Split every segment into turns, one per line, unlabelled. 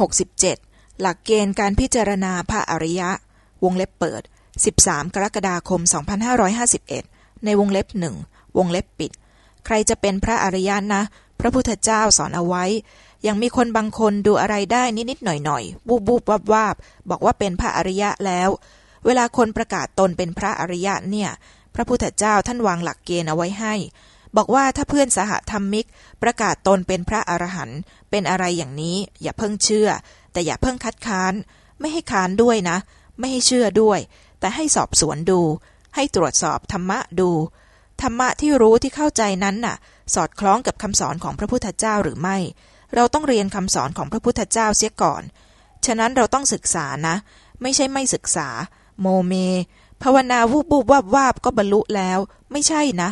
67 หลักเกณฑ์การพิจารณาพระอริยะ วงเล็บเปิด 13 กรกฎาคม 2551 ในวงเล็บหนึ่งวงเล็บปิด ใครจะเป็นพระอริยะนะ พระพุทธเจ้าสอนเอาไว้ ยังมีคนบางคนดูอะไรได้นิดๆหน่อยๆบูบบูบวาบวาบบอกว่าเป็นพระอริยะแล้ว เวลาคนประกาศตนเป็นพระอริยะเนี่ย พระพุทธเจ้าท่านวางหลักเกณฑ์เอาไว้ให้ บอกว่าถ้าเพื่อนสหธรรมิก ประกาศตนเป็นพระอรหันต์เป็นอะไรอย่างนี้ อย่าเพิ่งเชื่อ แต่อย่าเพิ่งคัดค้าน ไม่ให้ค้านด้วยนะ ไม่ให้เชื่อด้วย แต่ให้สอบสวนดู ให้ตรวจสอบธรรมะดู ธรรมะที่รู้ที่เข้าใจนั้นน่ะ สอดคล้องกับคำสอนของพระพุทธเจ้าหรือไม่ เราต้องเรียนคำสอนของพระพุทธเจ้าเสียก่อน ฉะนั้นเราต้องศึกษานะ ไม่ใช่ไม่ศึกษา โมเมภาวนาวูบบูบวาบวาบก็บรรลุแล้ว ไม่ใช่นะ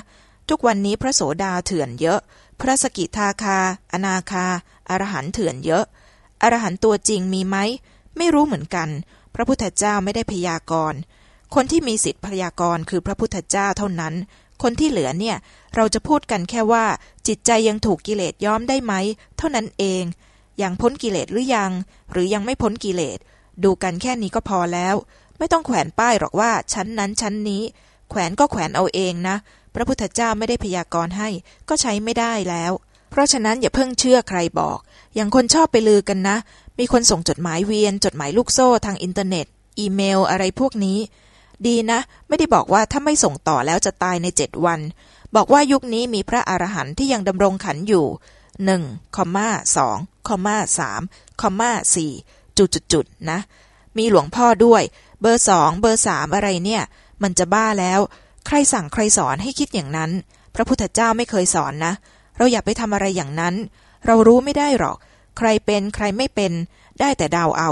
ทุกวันนี้พระโสดาเถื่อนเยอะ พระสกิทาคา อนาคา อรหันเถื่อนเยอะ อรหันตัวจริงมีไหม ไม่รู้เหมือนกัน พระพุทธเจ้าไม่ได้พยากรณ์ คนที่มีสิทธิพยากรณ์คือพระพุทธเจ้าเท่านั้น คนที่เหลือเนี่ย เราจะพูดกันแค่ว่า จิตใจยังถูกกิเลสย้อมได้ไหม เท่านั้นเอง อย่างพ้นกิเลสหรือยัง หรือยังไม่พ้นกิเลส ดูกันแค่นี้ก็พอแล้ว ไม่ต้องแขวนป้ายหรอกว่าชั้นนั้นชั้นนี้ แขวนก็แขวนเอาเองนะ พระพุทธเจ้าไม่ได้พยากรณ์ให้ ก็ใช้ไม่ได้แล้ว เพราะฉะนั้นอย่าเพิ่งเชื่อใครบอก อย่างคนชอบไปลือกันนะ มีคนส่งจดหมายเวียน จดหมายลูกโซ่ทางอินเทอร์เน็ต อีเมลอะไรพวกนี้ ดีนะ ไม่ได้บอกว่าถ้าไม่ส่งต่อแล้วจะตายในเจ็ดวัน บอกว่ายุคนี้มีพระอรหันต์ที่ยังดำรงขันธ์อยู่หนึ่งคอมมาสองคอมมาสามคอมมาสี่จุดจุดจุดนะ มีหลวงพ่อด้วย เบอร์สองเบอร์สามอะไรเนี่ย มันจะบ้าแล้ว ใครสั่งใครสอนให้คิดอย่างนั้น พระพุทธเจ้าไม่เคยสอนนะ เราอย่าไปทำอะไรอย่างนั้น เรารู้ไม่ได้หรอก ใครเป็นใครไม่เป็น ได้แต่เดาเอา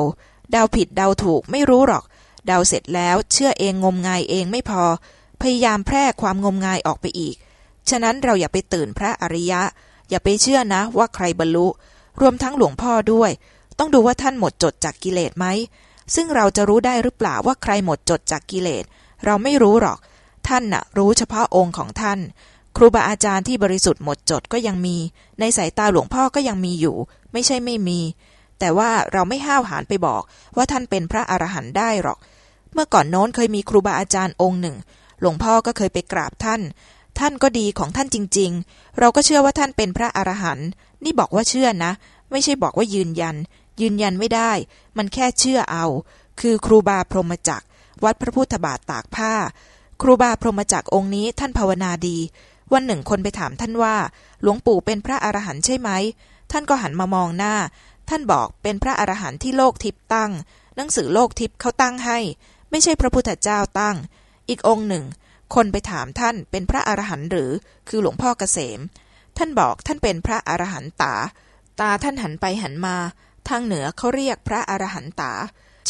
เดาผิดเดาถูกไม่รู้หรอก เดาเสร็จแล้วเชื่อเองงมงายเองไม่พอ พยายามแพร่ความงมงายออกไปอีก ฉะนั้นเราอย่าไปตื่นพระอริยะ อย่าไปเชื่อนะว่าใครบรรลุ รวมทั้งหลวงพ่อด้วย ต้องดูว่าท่านหมดจดจากกิเลสไหมซึ่งเราจะรู้ได้หรือเปล่าว่าใครหมดจดจากกิเลส เราไม่รู้หรอก ท่านน่ะ รู้เฉพาะองค์ของท่าน ครูบาอาจารย์ที่บริสุทธิ์หมดจดก็ยังมี ในสายตาหลวงพ่อก็ยังมีอยู่ ไม่ใช่ไม่มี แต่ว่าเราไม่ห้าวหาญไปบอกว่าท่านเป็นพระอรหันต์ได้หรอก เมื่อก่อนโน้นเคยมีครูบาอาจารย์องค์หนึ่ง หลวงพ่อก็เคยไปกราบท่าน ท่านก็ดีของท่านจริง ๆ เราก็เชื่อว่าท่านเป็นพระอรหันต์นี่บอกว่าเชื่อนะ ไม่ใช่บอกว่ายืนยัน ยืนยันไม่ได้ มันแค่เชื่อเอา คือครูบาพรหมจักรวัดพระพุทธบาทตากผ้า ครูบาพรหมจักองค์นี้ท่านภาวนาดี วันหนึ่งคนไปถามท่านว่า หลวงปู่เป็นพระอรหันต์ใช่ไหม ท่านก็หันมามองหน้า ท่านบอกเป็นพระอรหันต์ที่โลกทิพตั้ง หนังสือโลกทิพย์เขาตั้งให้ ไม่ใช่พระพุทธเจ้าตั้ง อีกองค์หนึ่ง คนไปถามท่านเป็นพระอรหันต์หรือ คือหลวงพ่อเกษม ท่านบอกท่านเป็นพระอรหันต์ตาตาท่านหันไปหันมา ทางเหนือเขาเรียกพระอรหันต์ตา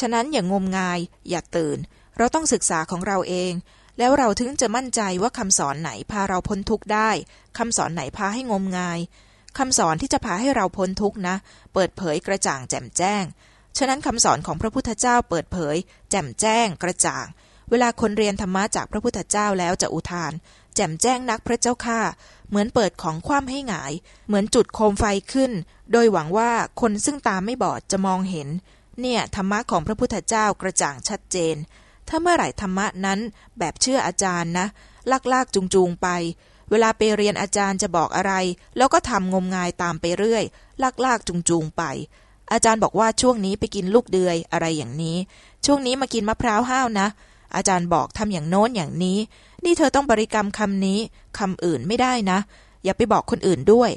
ฉะนั้นอย่างงมงาย อย่าตื่น เราต้องศึกษาของเราเอง แล้วเราถึงจะมั่นใจว่าคำสอนไหนพาเราพ้นทุกข์ได้คำสอนไหนพาให้งมงายคำสอนที่จะพาให้เราพ้นทุกข์นะ เปิดเผยกระจ่างแจ่มแจ้ง ฉะนั้นคำสอนของพระพุทธเจ้าเปิดเผย แจ่มแจ้ง กระจ่าง เวลาคนเรียนธรรมะจากพระพุทธเจ้าแล้วจะอุทาน แจ่มแจ้งนักพระเจ้าข้าเหมือนเปิดของคว่ำให้หงาย เหมือนจุดโคมไฟขึ้น โดยหวังว่าคนซึ่งตาไม่บอดจะมองเห็น เนี่ยธรรมะของพระพุทธเจ้ากระจ่างชัดเจน ถ้าเมื่อไหร่ธรรมะนั้นแบบเชื่ออาจารย์นะ ลากลากจูงจูงไป เวลาไปเรียนอาจารย์จะบอกอะไร แล้วก็ทำงมงายตามไปเรื่อย ลากลากจูงจูงไป อาจารย์บอกว่าช่วงนี้ไปกินลูกเดือยอะไรอย่างนี้ ช่วงนี้มากินมะพร้าวห้าวนะ อาจารย์บอกทำอย่างโน้นอย่างนี้ นี่เธอต้องบริกรรมคำนี้คำอื่นไม่ได้นะ อย่าไปบอกคนอื่นด้วย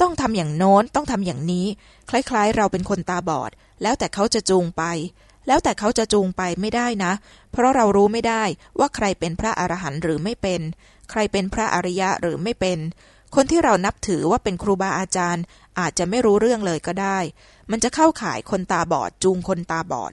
ต้องทำอย่างโน้นต้องทำอย่างนี้ คล้ายๆ เราเป็นคนตาบอด แล้วแต่เขาจะจูงไป แล้วแต่เขาจะจูงไปไม่ได้นะ เพราะเรารู้ไม่ได้ว่าใครเป็นพระอรหันต์หรือไม่เป็น ใครเป็นพระอริยะหรือไม่เป็น คนที่เรานับถือว่าเป็นครูบาอาจารย์ อาจจะไม่รู้เรื่องเลยก็ได้ มันจะเข้าข่ายคนตาบอดจูงคนตาบอด